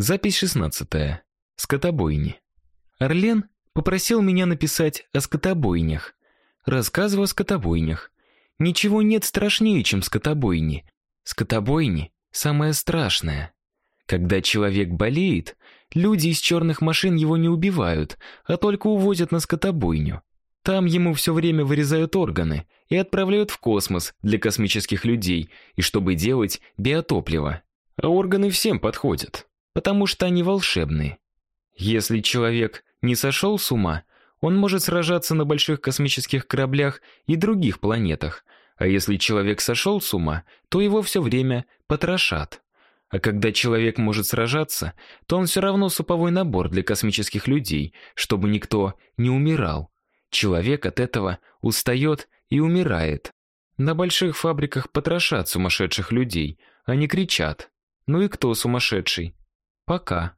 Запись 16. Скотобойни. Орлен попросил меня написать о скотобойнях. Рассказываю о скотобойнях. Ничего нет страшнее, чем скотобойни. Скотобойни самое страшное. Когда человек болеет, люди из черных машин его не убивают, а только увозят на скотобойню. Там ему все время вырезают органы и отправляют в космос для космических людей, и чтобы делать биотопливо. А органы всем подходят потому что они волшебные. Если человек не сошел с ума, он может сражаться на больших космических кораблях и других планетах. А если человек сошел с ума, то его все время потрошат. А когда человек может сражаться, то он все равно суповой набор для космических людей, чтобы никто не умирал. Человек от этого устает и умирает. На больших фабриках потрошат сумасшедших людей, они кричат: "Ну и кто сумасшедший?" Пока.